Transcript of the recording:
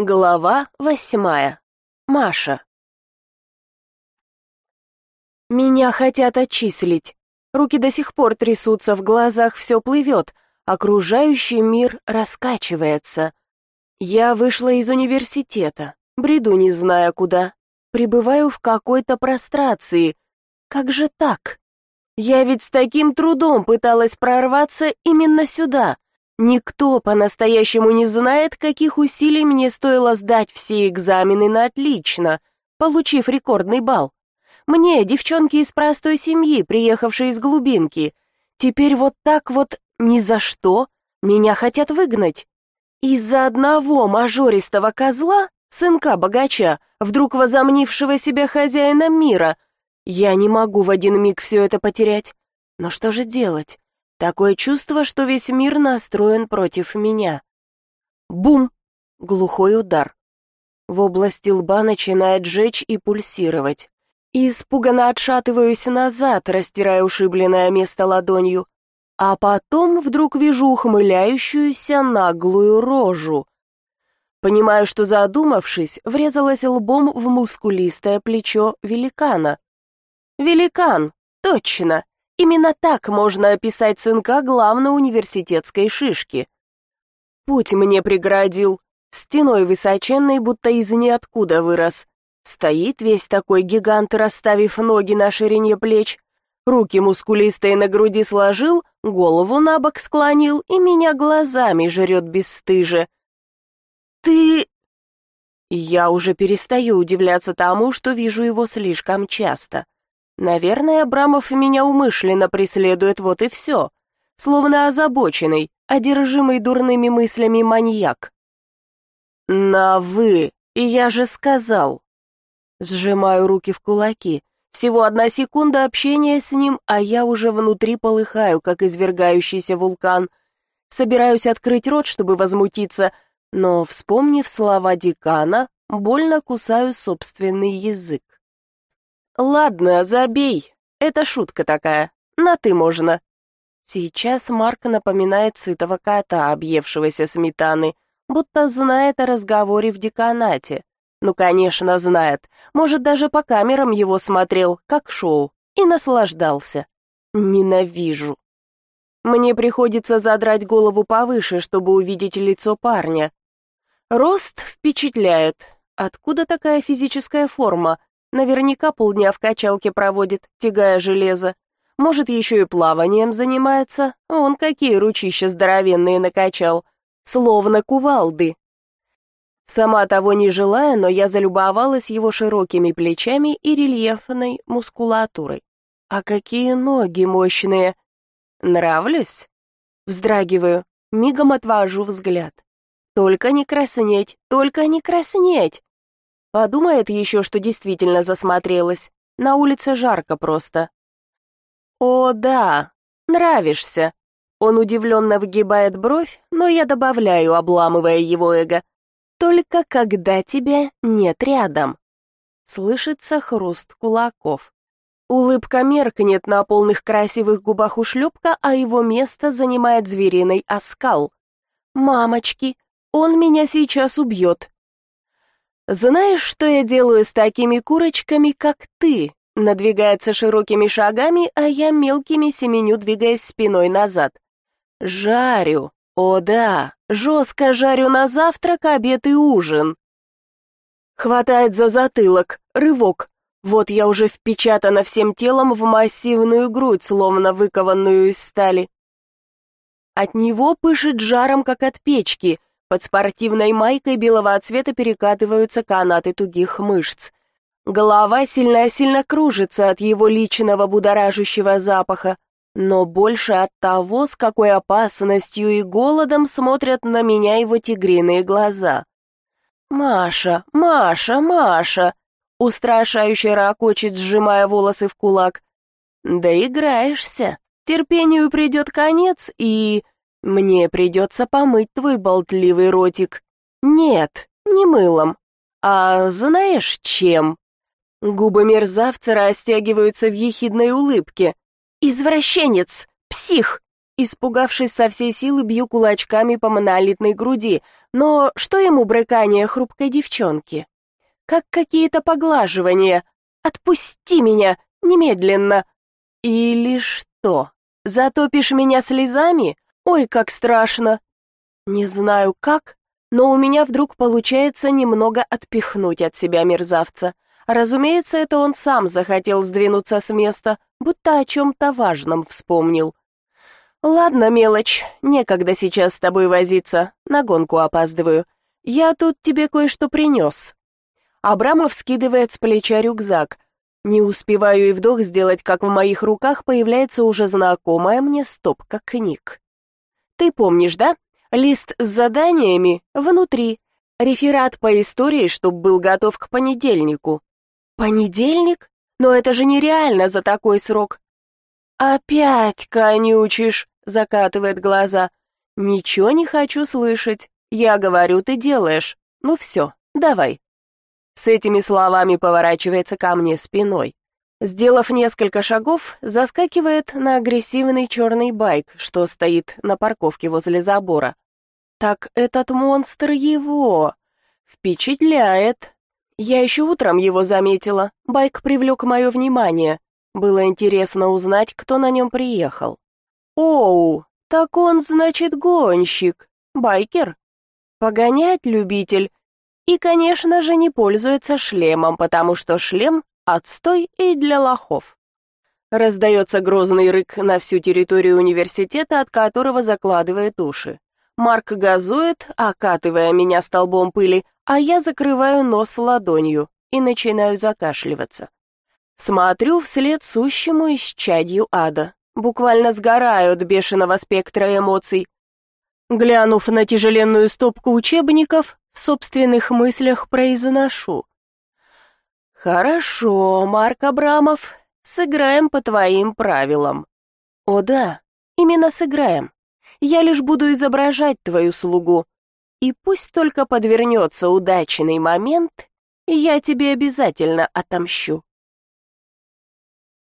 Глава восьмая. Маша. Меня хотят отчислить. Руки до сих пор трясутся, в глазах все плывет, окружающий мир раскачивается. Я вышла из университета, бреду не зная куда, пребываю в какой-то прострации. Как же так? Я ведь с таким трудом пыталась прорваться именно сюда, Никто по-настоящему не знает, каких усилий мне стоило сдать все экзамены на отлично, получив рекордный балл. Мне, девчонки из простой семьи, приехавшей из глубинки, теперь вот так вот ни за что меня хотят выгнать. Из-за одного мажористого козла, сынка богача, вдруг возомнившего себя хозяином мира, я не могу в один миг все это потерять. Но что же делать? Такое чувство, что весь мир настроен против меня. Бум! Глухой удар. В области лба начинает жечь и пульсировать. И испуганно отшатываюсь назад, растирая ушибленное место ладонью. А потом вдруг вижу ухмыляющуюся наглую рожу. Понимаю, что задумавшись, врезалась лбом в мускулистое плечо великана. Великан, точно. Именно так можно описать сынка главной университетской шишки. Путь мне преградил, стеной высоченной, будто из ниоткуда вырос. Стоит весь такой гигант, расставив ноги на ширине плеч, руки мускулистые на груди сложил, голову на бок склонил и меня глазами жрет бесстыже. «Ты...» Я уже перестаю удивляться тому, что вижу его слишком часто. Наверное, Абрамов меня умышленно преследует, вот и все. Словно озабоченный, одержимый дурными мыслями маньяк. «На вы, и я же сказал». Сжимаю руки в кулаки. Всего одна секунда общения с ним, а я уже внутри полыхаю, как извергающийся вулкан. Собираюсь открыть рот, чтобы возмутиться, но, вспомнив слова декана, больно кусаю собственный язык. «Ладно, забей. Это шутка такая. На «ты» можно». Сейчас Марк напоминает сытого кота, объевшегося сметаны, будто знает о разговоре в деканате. Ну, конечно, знает. Может, даже по камерам его смотрел, как шоу, и наслаждался. Ненавижу. Мне приходится задрать голову повыше, чтобы увидеть лицо парня. Рост впечатляет. Откуда такая физическая форма? Наверняка полдня в качалке проводит, тягая железо. Может, еще и плаванием занимается. Он какие ручища здоровенные накачал. Словно кувалды. Сама того не желая, но я залюбовалась его широкими плечами и рельефной мускулатурой. А какие ноги мощные! Нравлюсь? Вздрагиваю, мигом отвожу взгляд. Только не краснеть, только не краснеть! Подумает еще, что действительно засмотрелась. На улице жарко просто. «О, да, нравишься». Он удивленно выгибает бровь, но я добавляю, обламывая его эго. «Только когда тебя нет рядом». Слышится хруст кулаков. Улыбка меркнет на полных красивых губах ушлепка, а его место занимает звериный оскал. «Мамочки, он меня сейчас убьет, «Знаешь, что я делаю с такими курочками, как ты?» Надвигается широкими шагами, а я мелкими семеню, двигаясь спиной назад. «Жарю. О да, жестко жарю на завтрак, обед и ужин». Хватает за затылок, рывок. Вот я уже впечатана всем телом в массивную грудь, словно выкованную из стали. От него пышет жаром, как от печки — под спортивной майкой белого цвета перекатываются канаты тугих мышц. Голова сильно-сильно кружится от его личного будоражащего запаха, но больше от того, с какой опасностью и голодом смотрят на меня его тигриные глаза. «Маша, Маша, Маша!» устрашающе ракочет, сжимая волосы в кулак. «Да играешься. Терпению придет конец, и...» Мне придется помыть твой болтливый ротик. Нет, не мылом. А знаешь чем? Губы мерзавца растягиваются в ехидной улыбке. Извращенец, псих. Испугавшись со всей силы, бью кулачками по монолитной груди, но что ему брыкание хрупкой девчонки? Как какие-то поглаживания. «Отпусти меня! Немедленно!» «Или что? Затопишь меня слезами? Ой, как страшно!» Не знаю как, но у меня вдруг получается немного отпихнуть от себя мерзавца. Разумеется, это он сам захотел сдвинуться с места, будто о чем-то важном вспомнил. «Ладно, мелочь, некогда сейчас с тобой возиться, на гонку опаздываю. Я тут тебе кое-что принес». Абрамов скидывает с плеча рюкзак. Не успеваю и вдох сделать, как в моих руках появляется уже знакомая мне стопка книг. «Ты помнишь, да? Лист с заданиями внутри. Реферат по истории, чтоб был готов к понедельнику. Понедельник? Но это же нереально за такой срок. Опять конючишь, закатывает глаза. Ничего не хочу слышать. Я говорю, ты делаешь. Ну все, давай. С этими словами поворачивается ко мне спиной. Сделав несколько шагов, заскакивает на агрессивный черный байк, что стоит на парковке возле забора. Так этот монстр его. Впечатляет. Я еще утром его заметила. Байк привлек мое внимание. Было интересно узнать, кто на нем приехал. Оу, так он, значит, гонщик. Байкер. Погонять любитель. И, конечно же, не пользуется шлемом, потому что шлем — отстой и для лохов. Раздается грозный рык на всю территорию университета, от которого закладывает уши. Марк газует, окатывая меня столбом пыли, а я закрываю нос ладонью и начинаю закашливаться. Смотрю вслед сущему исчадью ада. Буквально сгораю от бешеного спектра эмоций. Глянув на тяжеленную стопку учебников, в собственных мыслях произношу. «Хорошо, Марк Абрамов, сыграем по твоим правилам». «О да, именно сыграем. Я лишь буду изображать твою слугу. И пусть только подвернется удачный момент, я тебе обязательно отомщу.